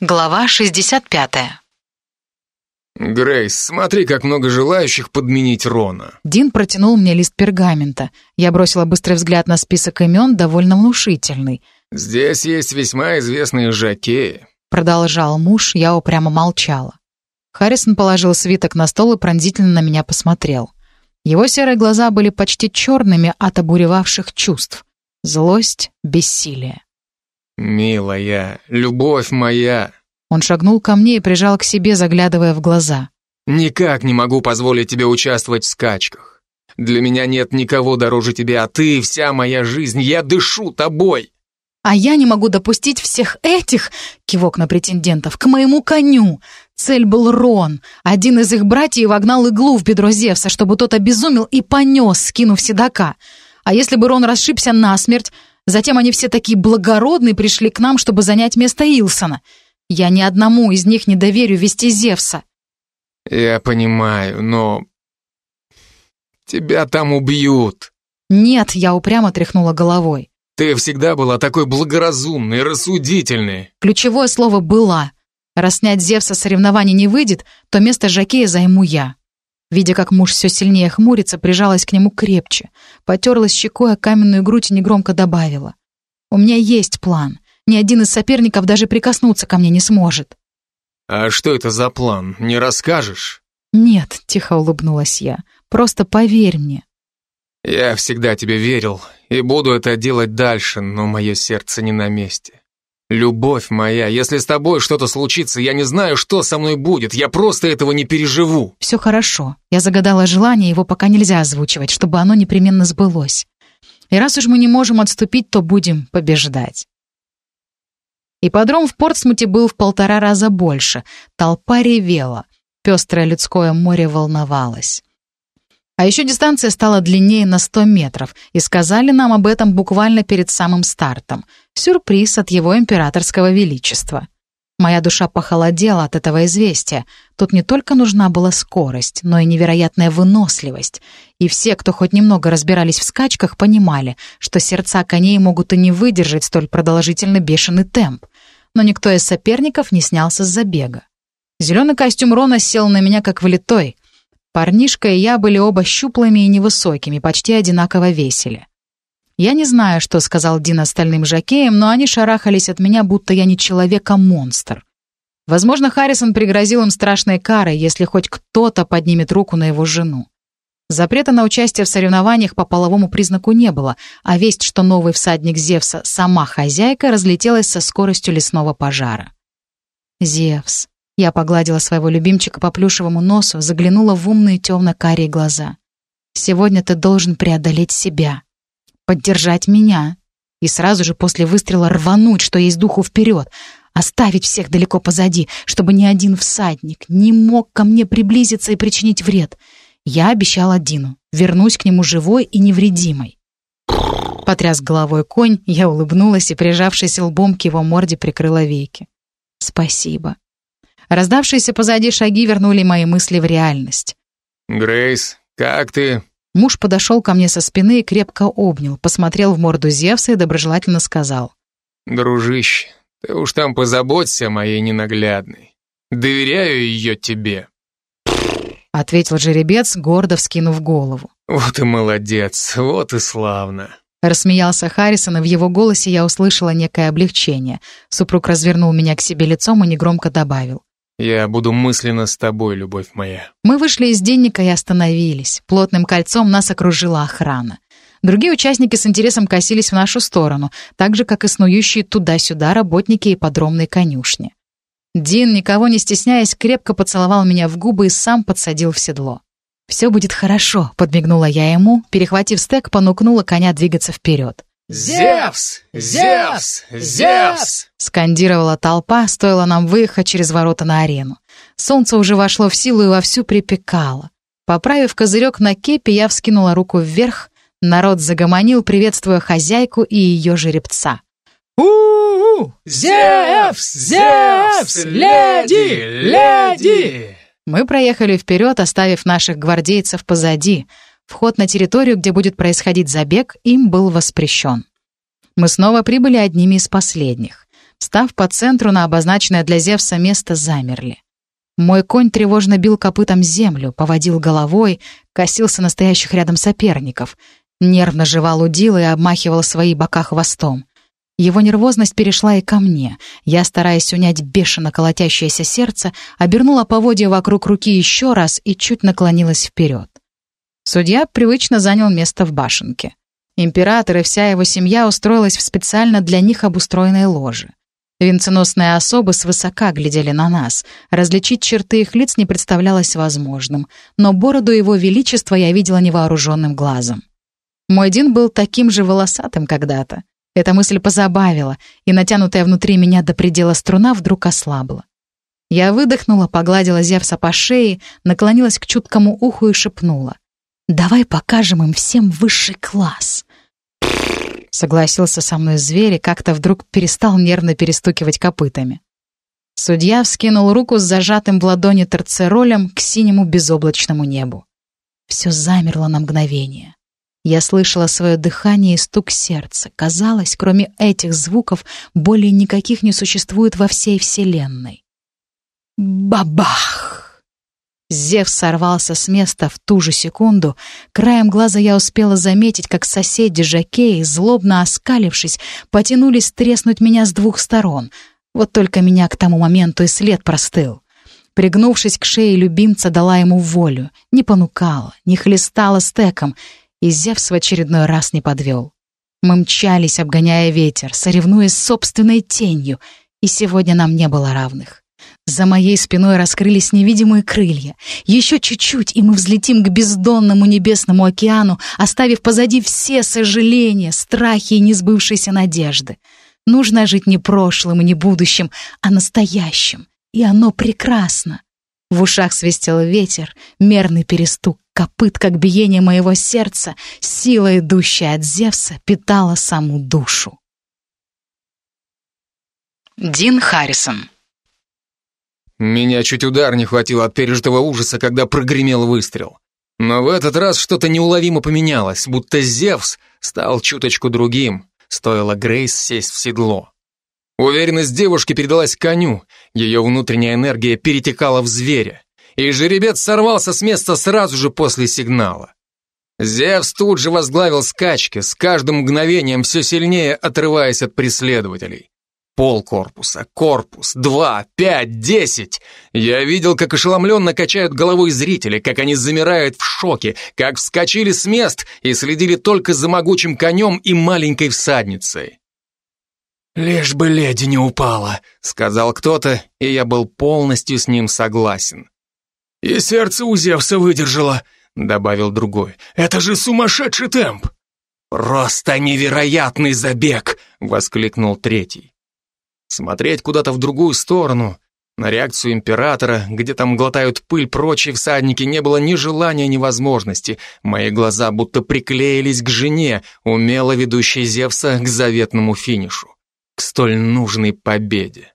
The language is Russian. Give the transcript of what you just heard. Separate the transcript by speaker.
Speaker 1: Глава 65.
Speaker 2: «Грейс, смотри, как много желающих подменить Рона».
Speaker 1: Дин протянул мне лист пергамента. Я бросила быстрый взгляд на список имен, довольно внушительный.
Speaker 2: «Здесь есть весьма известные жакеи», —
Speaker 1: продолжал муж, я упрямо молчала. Харрисон положил свиток на стол и пронзительно на меня посмотрел. Его серые глаза были почти черными от обуревавших чувств. Злость, бессилие.
Speaker 2: «Милая, любовь моя!»
Speaker 1: Он шагнул ко мне и прижал к себе, заглядывая в глаза.
Speaker 2: «Никак не могу позволить тебе участвовать в скачках. Для меня нет никого дороже тебя, а ты — вся моя жизнь, я дышу тобой!»
Speaker 1: «А я не могу допустить всех этих, — кивок на претендентов, — к моему коню. Цель был Рон. Один из их братьев вогнал иглу в бедро Зевса, чтобы тот обезумел и понес, скинув седока. А если бы Рон расшибся насмерть, Затем они все такие благородные пришли к нам, чтобы занять место Илсона. Я ни одному из них не доверю вести Зевса.
Speaker 2: Я понимаю, но... Тебя там убьют.
Speaker 1: Нет, я упрямо тряхнула головой.
Speaker 2: Ты всегда была такой благоразумной, рассудительной.
Speaker 1: Ключевое слово «была». Раз снять Зевса соревнований не выйдет, то место Жакея займу я. Видя, как муж все сильнее хмурится, прижалась к нему крепче, потерлась щекой о каменную грудь и негромко добавила. «У меня есть план. Ни один из соперников даже прикоснуться ко мне не сможет».
Speaker 2: «А что это за план? Не расскажешь?»
Speaker 1: «Нет», — тихо улыбнулась я, — «просто поверь мне».
Speaker 2: «Я всегда тебе верил и буду это делать дальше, но мое сердце не на месте. «Любовь моя, если с тобой что-то случится, я не знаю, что со мной будет, я просто этого не переживу».
Speaker 1: «Все хорошо. Я загадала желание, его пока нельзя озвучивать, чтобы оно непременно сбылось. И раз уж мы не можем отступить, то будем побеждать». Ипподром в Портсмуте был в полтора раза больше. Толпа ревела. Пестрое людское море волновалось. А еще дистанция стала длиннее на 100 метров, и сказали нам об этом буквально перед самым стартом. Сюрприз от его императорского величества. Моя душа похолодела от этого известия. Тут не только нужна была скорость, но и невероятная выносливость. И все, кто хоть немного разбирались в скачках, понимали, что сердца коней могут и не выдержать столь продолжительно бешеный темп. Но никто из соперников не снялся с забега. Зеленый костюм Рона сел на меня как влитой — Парнишка и я были оба щуплыми и невысокими, почти одинаково весили. Я не знаю, что сказал Дин остальным жакеям, но они шарахались от меня, будто я не человек, а монстр. Возможно, Харрисон пригрозил им страшной карой, если хоть кто-то поднимет руку на его жену. Запрета на участие в соревнованиях по половому признаку не было, а весть, что новый всадник Зевса — сама хозяйка, разлетелась со скоростью лесного пожара. Зевс. Я погладила своего любимчика по плюшевому носу, заглянула в умные темно-карие глаза. «Сегодня ты должен преодолеть себя, поддержать меня и сразу же после выстрела рвануть, что есть духу вперед, оставить всех далеко позади, чтобы ни один всадник не мог ко мне приблизиться и причинить вред. Я обещала Дину, вернусь к нему живой и невредимой». Потряс головой конь, я улыбнулась и, прижавшись лбом к его морде, прикрыла веки. «Спасибо. Раздавшиеся позади шаги вернули мои мысли в реальность.
Speaker 2: «Грейс, как ты?»
Speaker 1: Муж подошел ко мне со спины и крепко обнял, посмотрел в морду Зевса и доброжелательно сказал.
Speaker 2: «Дружище, ты уж там позаботься о моей ненаглядной. Доверяю ее тебе».
Speaker 1: Ответил жеребец, гордо вскинув голову.
Speaker 2: «Вот и молодец, вот и славно».
Speaker 1: Рассмеялся Харрисон, и в его голосе я услышала некое облегчение. Супруг развернул меня к себе лицом и негромко добавил.
Speaker 2: «Я буду мысленно с тобой, любовь моя».
Speaker 1: Мы вышли из денника и остановились. Плотным кольцом нас окружила охрана. Другие участники с интересом косились в нашу сторону, так же, как и снующие туда-сюда работники и подромной конюшни. Дин, никого не стесняясь, крепко поцеловал меня в губы и сам подсадил в седло. «Все будет хорошо», — подмигнула я ему, перехватив стек, понукнула коня двигаться вперед.
Speaker 2: «Зевс! Зевс! Зевс!»
Speaker 1: скандировала толпа, стоило нам выехать через ворота на арену. Солнце уже вошло в силу и вовсю припекало. Поправив козырек на кепи, я вскинула руку вверх. Народ загомонил, приветствуя хозяйку и ее жеребца.
Speaker 2: у Зевс! Зевс! Леди! Леди!»
Speaker 1: Мы проехали вперед, оставив наших гвардейцев позади — Вход на территорию, где будет происходить забег, им был воспрещен. Мы снова прибыли одними из последних. Став по центру на обозначенное для Зевса место, замерли. Мой конь тревожно бил копытом землю, поводил головой, косился настоящих рядом соперников, нервно жевал удил и обмахивал свои бока хвостом. Его нервозность перешла и ко мне. Я, стараясь унять бешено колотящееся сердце, обернула поводья вокруг руки еще раз и чуть наклонилась вперед. Судья привычно занял место в башенке. Император и вся его семья устроилась в специально для них обустроенной ложе. Венценосные особы свысока глядели на нас. Различить черты их лиц не представлялось возможным, но бороду его величества я видела невооруженным глазом. Мой Дин был таким же волосатым когда-то. Эта мысль позабавила, и натянутая внутри меня до предела струна вдруг ослабла. Я выдохнула, погладила Зевса по шее, наклонилась к чуткому уху и шепнула. «Давай покажем им всем высший класс!» Согласился со мной зверь и как-то вдруг перестал нервно перестукивать копытами. Судья вскинул руку с зажатым в ладони торцеролем к синему безоблачному небу. Все замерло на мгновение. Я слышала свое дыхание и стук сердца. Казалось, кроме этих звуков, более никаких не существует во всей Вселенной. Бабах! Зев сорвался с места в ту же секунду. Краем глаза я успела заметить, как соседи Жакеи, злобно оскалившись, потянулись треснуть меня с двух сторон. Вот только меня к тому моменту и след простыл. Пригнувшись к шее любимца, дала ему волю. Не понукала, не хлестала стеком — и Зевс в очередной раз не подвел. Мы мчались, обгоняя ветер, соревнуясь с собственной тенью, и сегодня нам не было равных. За моей спиной раскрылись невидимые крылья. Еще чуть-чуть, и мы взлетим к бездонному небесному океану, оставив позади все сожаления, страхи и несбывшиеся надежды. Нужно жить не прошлым и не будущим, а настоящим. И оно прекрасно. В ушах свистел ветер, мерный перестук копыт, как биение моего сердца, сила, идущая от Зевса, питала саму душу. Дин Харрисон
Speaker 2: Меня чуть удар не хватило от пережитого ужаса, когда прогремел выстрел. Но в этот раз что-то неуловимо поменялось, будто Зевс стал чуточку другим, стоило Грейс сесть в седло. Уверенность девушки передалась коню, ее внутренняя энергия перетекала в зверя и жеребец сорвался с места сразу же после сигнала. Зевс тут же возглавил скачки, с каждым мгновением все сильнее отрываясь от преследователей. Пол корпуса, корпус, два, пять, десять. Я видел, как ошеломленно качают головой зрители, как они замирают в шоке, как вскочили с мест и следили только за могучим конем и маленькой всадницей. «Лишь бы леди не упала», — сказал кто-то, и я был полностью с ним согласен. «И сердце у Зевса выдержало», — добавил другой. «Это же сумасшедший темп!» «Просто невероятный забег!» — воскликнул третий. Смотреть куда-то в другую сторону, на реакцию императора, где там глотают пыль прочие всадники, не было ни желания, ни возможности. Мои глаза будто приклеились к жене, умело ведущей Зевса к заветному финишу, к столь нужной победе.